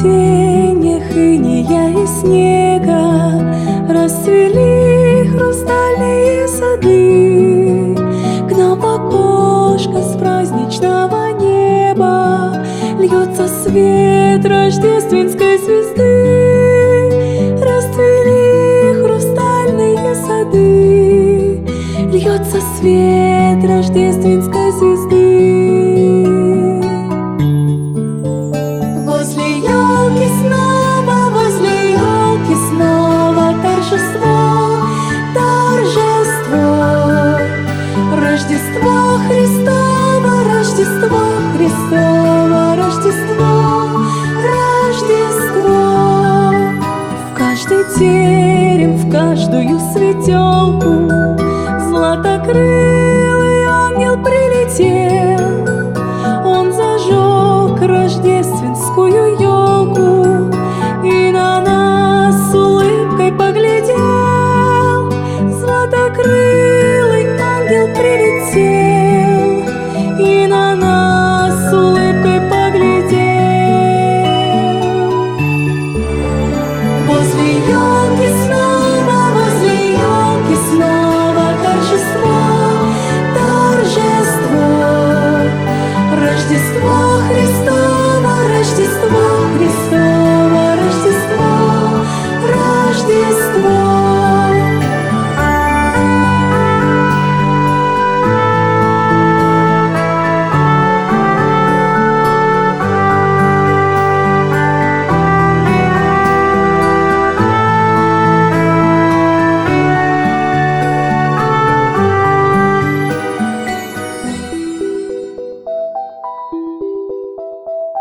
Тенях сплетениях иния и снега. Расцвели хрустальные сады. К нам в окошко с праздничного неба. Льется свет рождественской звезды. Расцвели хрустальные сады. Льется свет рождественской Христово, Рождество, Рождество. В каждый терем, в каждую светелку Златокрылый ангел прилетел. Он зажег рождественскую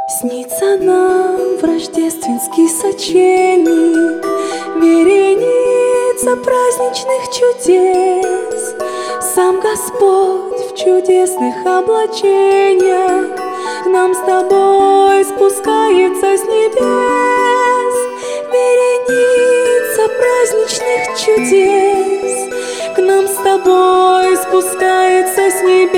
Снится нам в рождественский сочельник Вереница праздничных чудес. Сам Господь в чудесных облачениях К нам с тобой спускается с небес. Вереница праздничных чудес К нам с тобой спускается с небес